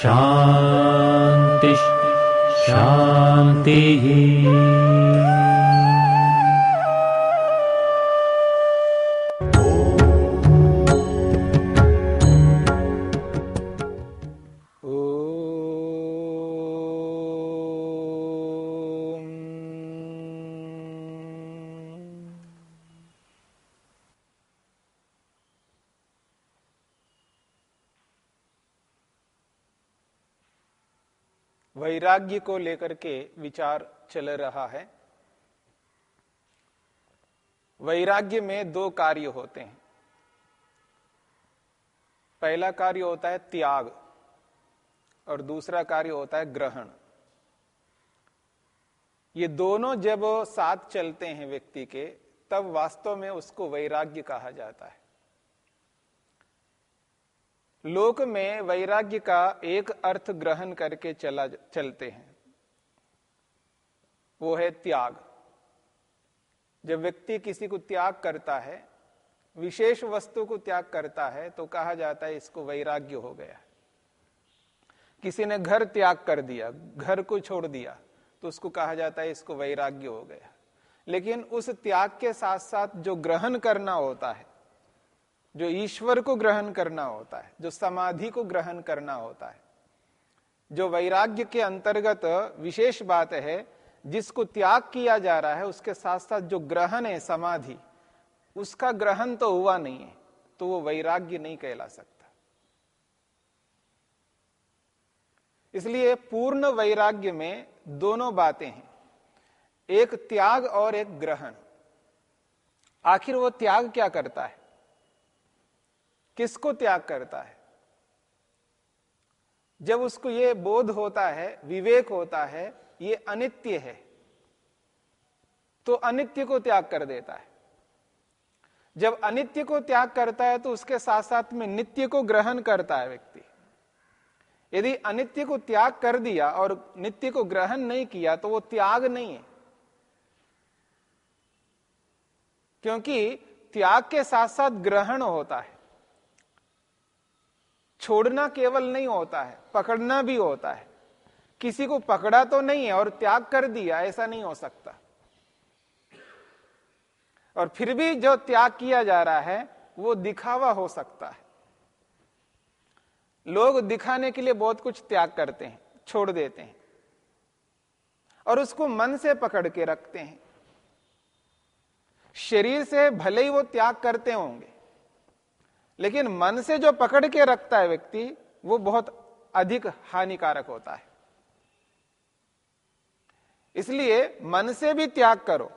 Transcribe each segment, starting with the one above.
शान्तिः शान्तिः वैराग्य को लेकर के विचार चल रहा है। वैराग्य में दो कार्य होते हैं। पहला कार्य होता है त्याग और दूसरा कार्य होता है ग्रहण। ये दोनों जब साथ चलते हैं व्यक्ति के, तब वास्तव में उसको वैराग्य कहा जाता है। लोक में वैराग्य का एक अर्थ ग्रहण करके चला चलते हैं। वो है त्याग। जब व्यक्ति किसी को त्याग करता है, विशेष वस्तु को त्याग करता है तो कहा जाता है इसको वैराग्य हो गया। किसी ने घर त्याग कर दिया, घर को छोड़ दिया तो उसको कहा जाता है इसको वैराग्य हो गया। लेकिन उस त्याग के साथ साथ जो ग्रहण करना होता है जो ईश्वर को ग्रहण करना होता है, जो समाधि को ग्रहण करना होता है, जो वैराग्य के अंतर्गत विशेष बात है, जिसको त्याग किया जा रहा है, उसके साथ साथ जो ग्रहण है, समाधि, उसका ग्रहण तो हुआ नहीं है तो वो वैराग्य नहीं कहला सकता। इसलिए पूर्ण वैराग्य में दोनों बातें हैं, एक त्याग और एक ग्रहण। आखिर वो त्याग क्या करता है? किसको त्याग करता है? जब उसको ये बोध होता है, विवेक होता है, ये अनित्य है तो अनित्य को त्याग कर देता है। जब अनित्य को त्याग करता है तो उसके साथ साथ में नित्य को ग्रहण करता है व्यक्ति। यदि अनित्य को त्याग कर दिया और नित्य को ग्रहण नहीं किया तो वो त्याग नहीं है। क्योंकि त्याग के साथ साथ ग्रहण होता है। छोड़ना केवल नहीं होता है, पकड़ना भी होता है। किसी को पकड़ा तो नहीं है और त्याग कर दिया, ऐसा नहीं हो सकता। और फिर भी जो त्याग किया जा रहा है, वो दिखावा हो सकता है। लोग दिखाने के लिए बहुत कुछ त्याग करते हैं, छोड़ देते हैं। और उसको मन से पकड़ के रखते हैं। शरीर से भले ही वो त्याग करते होंगे लेकिन मन से जो पकड़ के रखता है व्यक्ति, वो बहुत अधिक हानिकारक होता है। इसलिए मन से भी त्याग करो,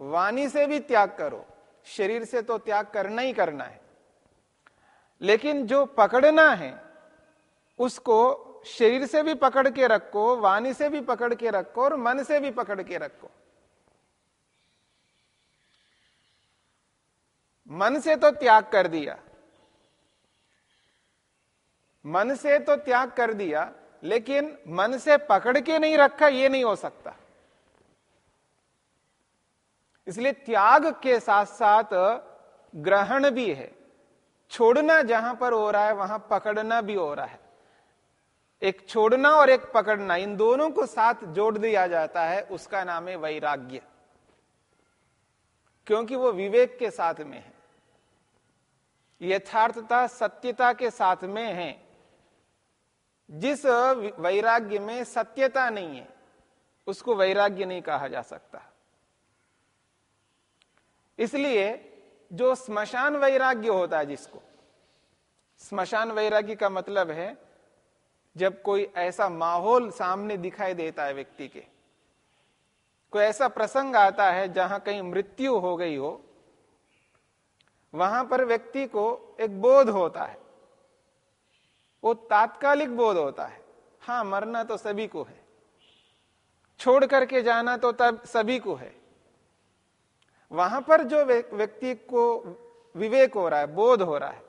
वाणी से भी त्याग करो, शरीर से तो त्याग करना ही करना है। लेकिन जो पकड़ना है, उसको शरीर से भी पकड़ के रखो, वाणी से भी पकड़ के रखो और मन से भी पकड़ के रखो। मन से तो त्याग कर दिया। मन से तो त्याग कर दिया, लेकिन मन से पकड़ के नहीं रखा यह नहीं हो सकता। इसलिए त्याग के साथ साथ ग्रहण भी है। छोड़ना जहाँ पर हो रहा है, वहाँ पकड़ना भी हो रहा है। एक छोड़ना और एक पकड़ना, इन दोनों को साथ जोड़ दिया जाता है, उसका नाम है वैराग्य। क्योंकि वो विवेक के साथ में है। यथार्थता, सत्यता के साथ में है। जिस वैराग्य में सत्यता नहीं है, उसको वैराग्य नहीं कहा जा सकता। इसलिए जो स्मशान वैराग्य होता है जिसको, स्मशान वैराग्य का मतलब है, जब कोई ऐसा माहौल सामने दिखाई देता है व्यक्ति के, कोई ऐसा प्रसंग आता है जहाँ कहीं मृत्यु हो गई हो, वहाँ पर व्यक्ति को एक बोध होता है। वो तात्कालिक बोध होता है। हाँ, मरना तो सभी को है। छोड़ करके जाना तो तब सभी को है। वहाँ पर जो व्यक्ति को विवेक हो रहा है, बोध हो रहा है,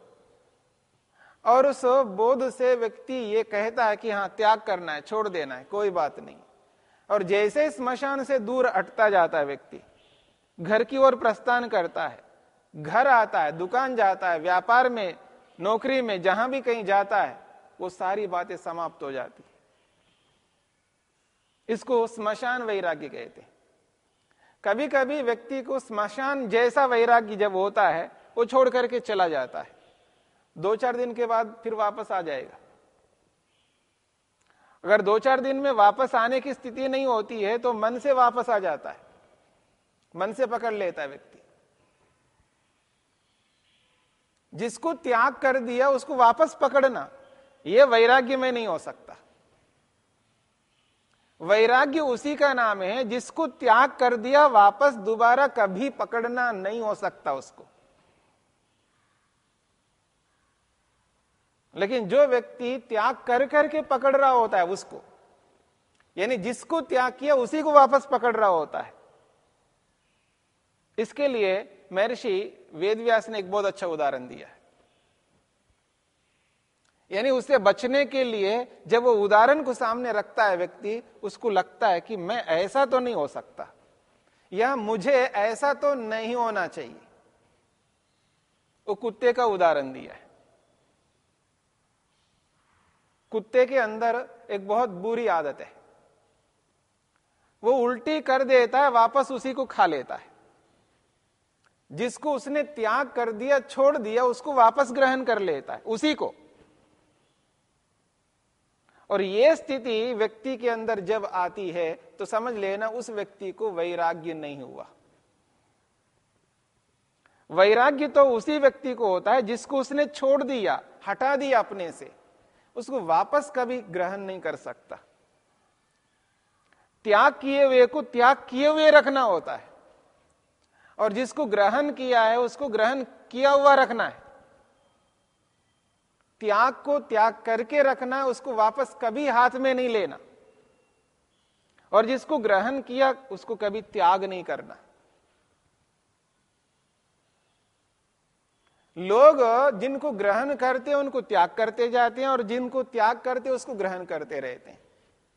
और उस बोध से व्यक्ति ये कहता है कि हाँ त्याग करना है, छोड़ देना है, कोई बात नहीं। और जैसे स्मशान से दूर हटता जाता है व्यक्ति, घर की ओर प्रस्थान करता है, घर आता है, दुकान जाता है, व्यापार में, नौकरी में, जहाँ भी कहीं जाता है वो सारी बातें समाप्त हो जाती। इसको स्मशान वैराग्य कहते हैं। कभी कभी व्यक्ति को स्मशान जैसा वैराग्य जब होता है, वो छोड़ करके चला जाता है। दो चार दिन के बाद फिर वापस आ जाएगा। अगर दो चार दिन में वापस आने की स्थिति नहीं होती है तो मन से वापस आ जाता है। मन से पकड़ लेता है व्यक्ति। जिसको त्याग कर दिया, उसको वापस पकड़ना। यह वैराग्य में नहीं हो सकता। वैराग्य उसी का नाम है जिसको त्याग कर दिया, वापस दोबारा कभी पकड़ना नहीं हो सकता उसको। लेकिन जो व्यक्ति त्याग कर करके पकड़ रहा होता है उसको, यानी जिसको त्याग किया उसी को वापस पकड़ रहा होता है। इसके लिए महर्षि वेदव्यास ने एक बहुत अच्छा उदाहरण दिया यानी उससे बचने के लिए जब वो उदाहरण को सामने रखता है व्यक्ति, उसको लगता है कि मैं ऐसा तो नहीं हो सकता। या मुझे ऐसा तो नहीं होना चाहिए। वो कुत्ते का उदाहरण दिया है। कुत्ते के अंदर एक बहुत बुरी आदत है। वो उल्टी कर देता है, वापस उसी को खा लेता है। जिसको उसने त्याग कर दिया, छोड़ दिया, उसको वापस ग्रहण कर लेता है, उसी को। और ये स्थिति व्यक्ति के अंदर जब आती है तो समझ लेना उस व्यक्ति को वैराग्य नहीं हुआ। वैराग्य तो उसी व्यक्ति को होता है जिसको उसने छोड़ दिया, हटा दिया अपने से। उसको वापस कभी ग्रहण नहीं कर सकता। त्याग किए हुए को त्याग किए हुए रखना होता है। और जिसको ग्रहण किया है, उसको ग्रहण किया हुआ रखना है। त्याग को त्याग करके रखना, उसको वापस कभी हाथ में नहीं लेना। और जिसको ग्रहण किया, उसको कभी त्याग नहीं करना। लोग जिनको ग्रहण करते हैं, उनको त्याग करते जाते हैं, और जिनको त्याग करते उसको ग्रहण करते रहते हैं।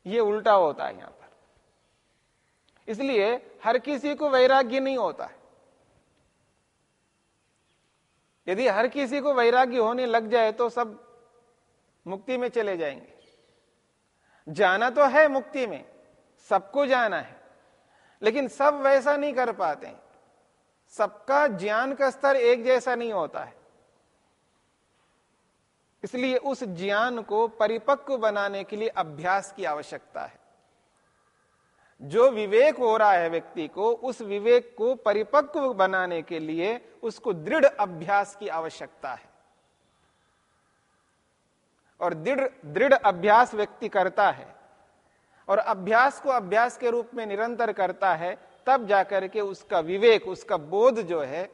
ये उल्टा होता है यहाँ पर। इसलिए हर किसी को वैराग्य नहीं होता है। यदि हर किसी को वैराग्य होने लग जाए तो सब मुक्ति में चले जाएँगे। जाना तो है मुक्ति में, सबको जाना है, लेकिन सब वैसा नहीं कर पाते। सबका ज्ञान का स्तर एक जैसा नहीं होता है। इसलिए उस ज्ञान को परिपक्व बनाने के लिए अभ्यास की आवश्यकता है। जो विवेक हो रहा है व्यक्ति को, उस विवेक को परिपक्व बनाने के लिए उसको दृढ़ अभ्यास की आवश्यकता है। और दृढ़ दृढ़ अभ्यास व्यक्ति करता है। और अभ्यास को अभ्यास के रूप में निरंतर करता है, तब जाकर के उसका विवेक, उसका बोध जो है,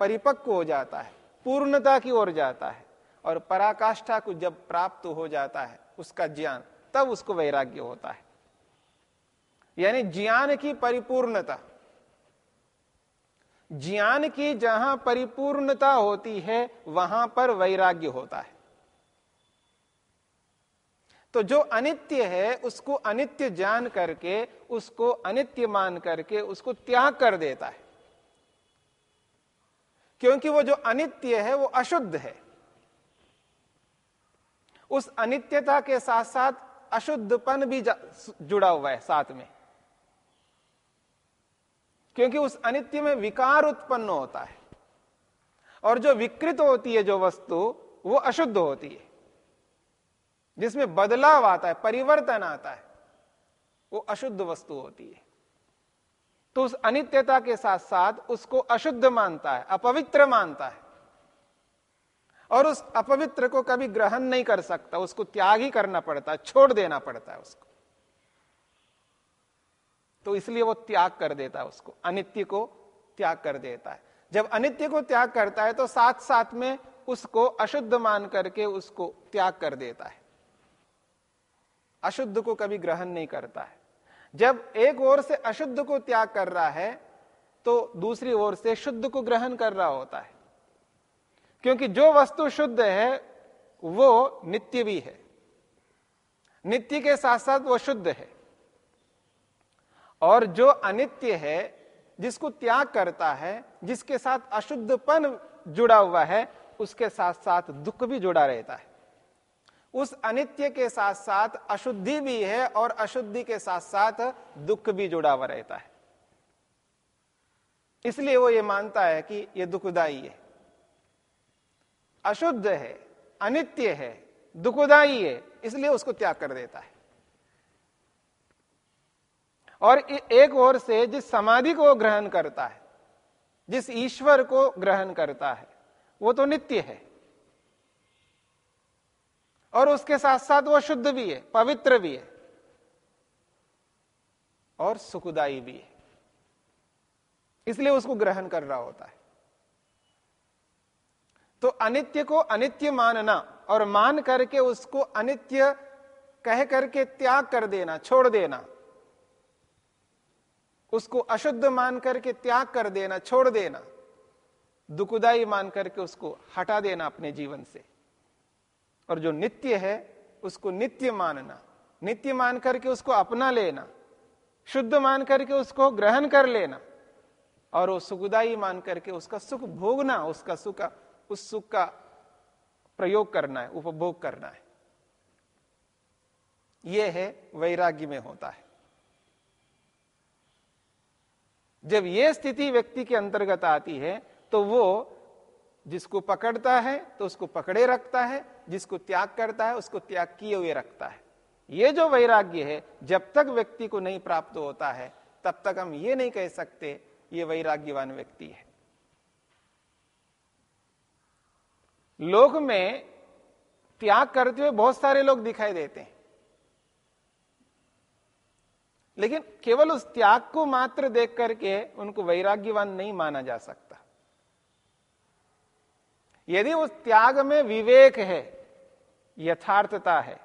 परिपक्व हो जाता है, पूर्णता की ओर जाता है। और पराकाष्ठा को जब प्राप्त हो जाता है, उसका ज्ञान, तब उसको वैराग्य होता है। यानी ज्ञान की परिपूर्णता। ज्ञान की जहाँ परिपूर्णता होती है, वहाँ पर वैराग्य होता है। तो जो अनित्य है, उसको अनित्य जान करके, उसको अनित्य मान करके, उसको त्याग कर देता है। क्योंकि वो जो अनित्य है, वो अशुद्ध है। उस अनित्यता के साथ साथ अशुद्धपन भी जुड़ा हुआ है साथ में। क्योंकि उस अनित्य में विकार उत्पन्न होता है। और जो विकृत होती है जो वस्तु, वो अशुद्ध होती है। जिसमें बदलाव आता है, परिवर्तन आता है, वो अशुद्ध वस्तु होती है। तो उस अनित्यता के साथ साथ उसको अशुद्ध मानता है, अपवित्र मानता है। और उस अपवित्र को कभी ग्रहण नहीं कर सकता, उसको त्याग ही करना पड़ता है छोड़ देना पड़ता है उसको। तो इसलिए वो त्याग कर देता है उसको, अनित्य को त्याग कर देता है। जब अनित्य को त्याग करता है तो साथ साथ में उसको अशुद्ध मान करके उसको त्याग कर देता है। अशुद्ध को कभी ग्रहण नहीं करता है। जब एक ओर से अशुद्ध को त्याग कर रहा है तो दूसरी ओर से शुद्ध को ग्रहण कर रहा होता है। क्योंकि जो वस्तु शुद्ध है, वो नित्य भी है। नित्य के साथ साथ वो शुद्ध है। और जो अनित्य है, जिसको त्याग करता है, जिसके साथ अशुद्धपन जुड़ा हुआ है, उसके साथ साथ दुख भी जुड़ा रहता है। उस अनित्य के साथ साथ अशुद्धि भी है और अशुद्धि के साथ साथ दुख भी जुड़ा हुआ रहता है। इसलिए वो ये मानता है कि ये दुखदाई है। अशुद्ध है, अनित्य है, दुखदाई है, इसलिए उसको त्याग कर देता है। और एक ओर से जिस समाधि को ग्रहण करता है, जिस ईश्वर को ग्रहण करता है, वो तो नित्य है। और उसके साथ साथ वो शुद्ध भी है, पवित्र भी है, और सुखदाई भी है। इसलिए उसको ग्रहण कर रहा होता है। तो अनित्य को अनित्य मानना और मान करके उसको अनित्य कह करके त्याग कर देना, छोड़ देना उसको अशुद्ध मान करके त्याग कर देना, छोड़ देना। दुखदाई मान करके उसको हटा देना अपने जीवन से। और जो नित्य है, उसको नित्य मानना। नित्य मान करके उसको अपना लेना। शुद्ध मान करके उसको ग्रहण कर लेना। और वो सुखदाई मान करके उसका सुख भोगना, उसका सुख, उस सुख का प्रयोग करना है, उपभोग करना है। यह है वैराग्य में होता है। जब यह स्थिति व्यक्ति के अंतर्गत आती है तो वो जिसको पकड़ता है तो उसको पकड़े रखता है, जिसको त्याग करता है, उसको त्याग किए हुए रखता है। ये जो वैराग्य है, जब तक व्यक्ति को नहीं प्राप्त होता है, तब तक हम ये नहीं कह सकते, ये वैराग्यवान व्यक्ति है। लोक में त्याग करते हुए बहुत सारे लोग दिखाई देते हैं। लेकिन केवल उस त्याग को मात्र देख करके उनको वैराग्यवान नहीं माना जा सकता। यदि उस त्याग में विवेक है, यथार्थता है,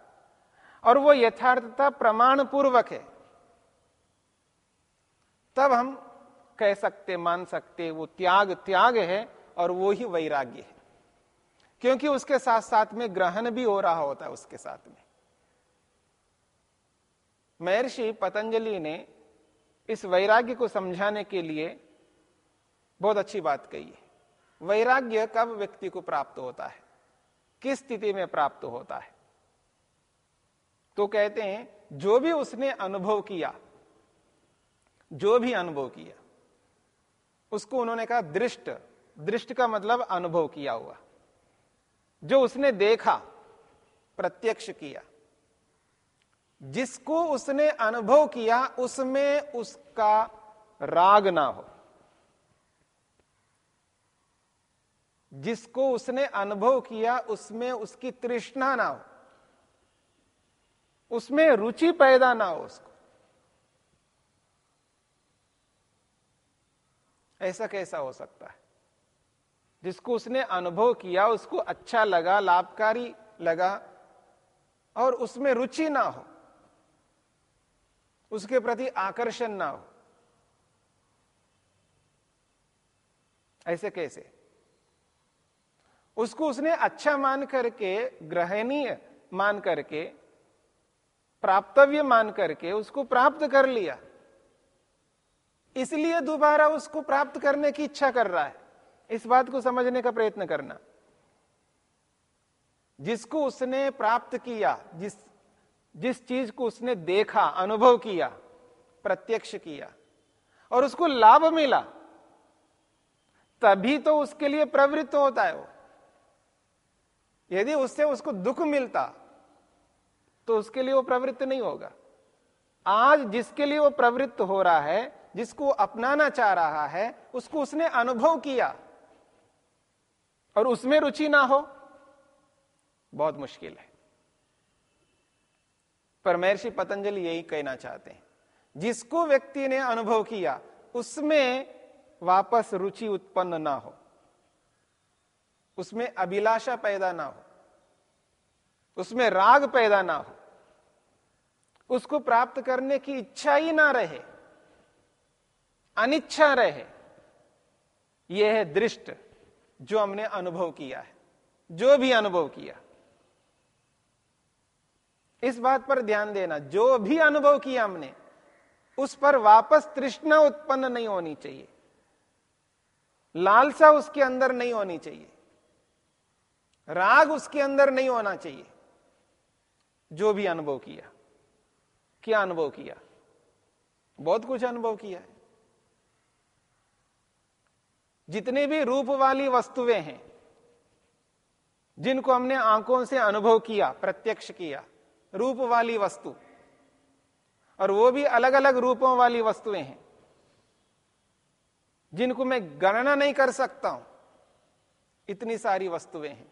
और वो यथार्थता प्रमाण पूर्वक है, तब हम कह सकते, मान सकते, वो त्याग त्याग है और वो ही वैराग्य है। क्योंकि उसके साथ साथ में ग्रहण भी हो रहा होता है उसके साथ में। महर्षि पतंजलि ने इस वैराग्य को समझाने के लिए बहुत अच्छी बात कही है। वैराग्य कब व्यक्ति को प्राप्त होता है? किस स्थिति में प्राप्त होता है? तो कहते हैं, जो भी उसने अनुभव किया, जो भी अनुभव किया, उसको उन्होंने कहा दृष्ट। दृष्ट का मतलब अनुभव किया हुआ। जो उसने देखा, प्रत्यक्ष किया जिसको उसने अनुभव किया, उसमें उसका राग ना हो। जिसको उसने अनुभव किया, उसमें उसकी तृष्णा ना हो। उसमें रुचि पैदा ना हो उसको। ऐसा कैसा हो सकता है? जिसको उसने अनुभव किया, उसको अच्छा लगा, लाभकारी लगा, और उसमें रुचि ना हो। उसके प्रति आकर्षण ना हो। ऐसे कैसे? उसको उसने अच्छा मान करके, ग्रहणीय मान करके, प्राप्तव्य मान करके उसको प्राप्त कर लिया। इसलिए दोबारा उसको प्राप्त करने की इच्छा कर रहा है। इस बात को समझने का प्रयत्न करना। जिसको उसने प्राप्त किया, जिस जिस चीज़ को उसने देखा, अनुभव किया, प्रत्यक्ष किया, और उसको लाभ मिला, तभी तो उसके लिए प्रवृत्त होता है वो। यदि उससे उसको दुख मिलता तो उसके लिए वो प्रवृत्त नहीं होगा। आज जिसके लिए वो प्रवृत्त हो रहा है, जिसको अपनाना चाह रहा है, उसको उसने अनुभव किया, और उसमें रुचि ना हो, बहुत मुश्किल है। पर महर्षि पतंजलि यही कहना चाहते हैं। जिसको व्यक्ति ने अनुभव किया, उसमें वापस रुचि उत्पन्न ना हो। उसमें अभिलाषा पैदा ना हो। उसमें राग पैदा ना हो। उसको प्राप्त करने की इच्छा ही ना रहे। अनिच्छा रहे। यह है दृष्ट जो हमने अनुभव किया है, जो भी अनुभव किया। इस बात पर ध्यान देना, जो भी अनुभव किया हमने, उस पर वापस तृष्णा उत्पन्न नहीं होनी चाहिए। लालसा उसके अंदर नहीं होनी चाहिए। राग उसके अंदर नहीं होना चाहिए। जो भी अनुभव किया, क्या अनुभव किया? बहुत कुछ अनुभव किया है। जितने भी रूप वाली वस्तुएँ हैं, जिनको हमने आँखों से अनुभव किया, प्रत्यक्ष किया रूप वाली वस्तु। और वो भी अलग अलग रूपों वाली वस्तुएँ हैं, जिनको मैं गणना नहीं कर सकता हूँ। इतनी सारी वस्तुएँ हैं।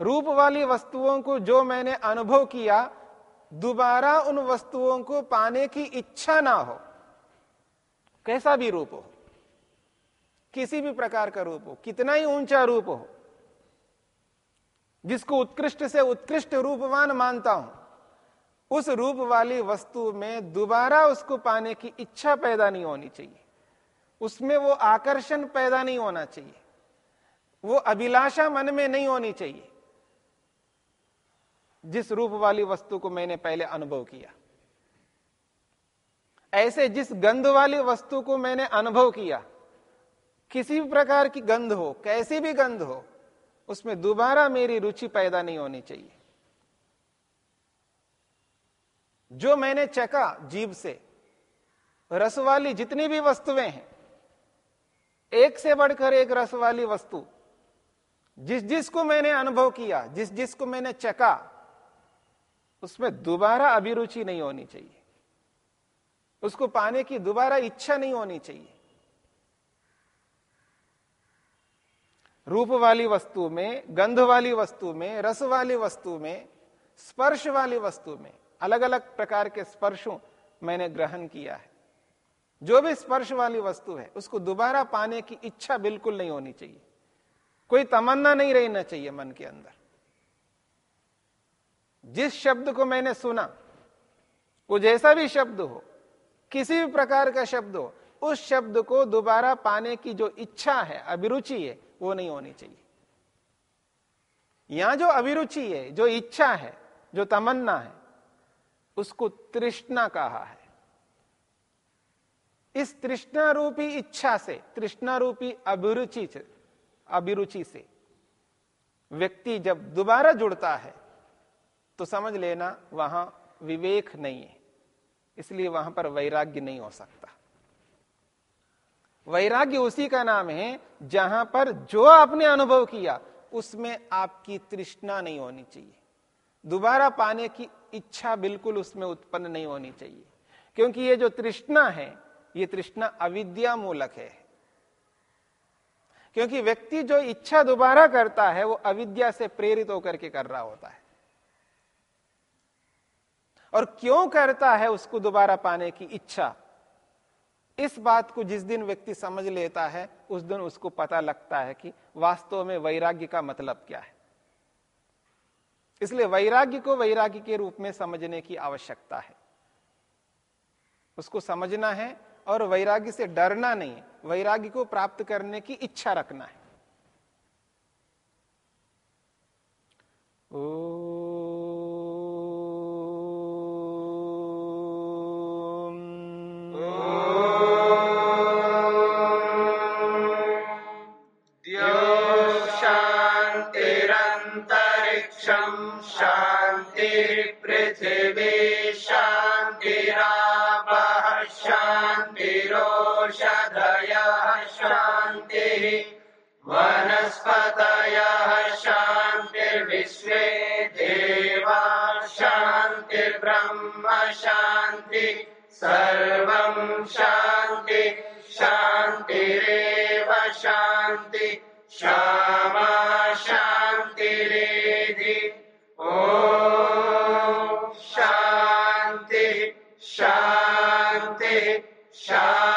रूप वाली वस्तुओं को जो मैंने अनुभव किया, दोबारा उन वस्तुओं को पाने की इच्छा ना हो, कैसा भी रूप हो, किसी भी प्रकार का रूप हो, कितना ही ऊँचा रूप हो जिसको उत्कृष्ट से उत्कृष्ट रूपवान मानता हूँ, उस रूप वाली वस्तु में दोबारा उसको पाने की इच्छा पैदा नहीं होनी चाहिए। उसमें वो आकर्षण पैदा नहीं होना चाहिए। वो अभिलाषा मन में नहीं होनी चाहिए, जिस रूप वाली वस्तु को मैंने पहले अनुभव किया। ऐसे जिस गंध वाली वस्तु को मैंने अनुभव किया, किसी भी प्रकार की गंध हो, कैसी भी गंध हो उसमें दोबारा मेरी रुचि पैदा नहीं होनी चाहिए। जो मैंने चका जीव से रस वाली जितनी भी वस्तुएँ हैं, एक से बढ़कर एक रस वाली वस्तु, जिस जिसको मैंने अनुभव किया, जिस जिसको मैंने चका उसमें दोबारा अभिरुचि नहीं होनी चाहिए। उसको पाने की दोबारा इच्छा नहीं होनी चाहिए। रूप वाली वस्तु में गंध वाली वस्तु में रस वाली वस्तु में स्पर्श वाली वस्तु में अलग अलग प्रकार के स्पर्शों मैंने ग्रहण किया है। जो भी स्पर्श वाली वस्तु है, उसको दोबारा पाने की इच्छा बिल्कुल नहीं होनी चाहिए। कोई तमन्ना नहीं रहना चाहिए मन के अंदर। जिस शब्द को मैंने सुना, वो जैसा भी शब्द हो, किसी भी प्रकार का शब्द हो, उस शब्द को दोबारा पाने की जो इच्छा है, अभिरुचि है वो नहीं होनी चाहिए। यहाँ जो अभिरुचि है, जो इच्छा है, जो तमन्ना है, उसको तृष्णा कहा है। इस तृष्णा रूपी इच्छा से तृष्णा रूपी अभिरुचि से अभिरुचि से व्यक्ति जब दोबारा जुड़ता है तो समझ लेना वहाँ विवेक नहीं है। इसलिए वहाँ पर वैराग्य नहीं हो सकता। वैराग्य उसी का नाम है जहाँ पर जो आपने अनुभव किया, उसमें आपकी तृष्णा नहीं होनी चाहिए। दोबारा पाने की इच्छा बिल्कुल उसमें उत्पन्न नहीं होनी चाहिए। क्योंकि ये जो तृष्णा है, ये तृष्णा अविद्या मूलक है। क्योंकि व्यक्ति जो इच्छा दोबारा करता है, वो अविद्या से प्रेरित होकर के कर रहा होता है। और क्यों करता है, उसको दोबारा पाने की इच्छा इस बात को जिस दिन व्यक्ति समझ लेता है, उस दिन उसको पता लगता है कि वास्तव में वैराग्य का मतलब क्या है। इसलिए वैराग्य को वैराग्य के रूप में समझने की आवश्यकता है। उसको समझना है और वैराग्य से डरना नहीं, वैराग्य को प्राप्त करने की इच्छा रखना है। ओ सर्वं शान्ति शान्तिरेव शान्ति श्यामा शान्तिरेधि। ॐ शान्ति शान्ति शान्ति।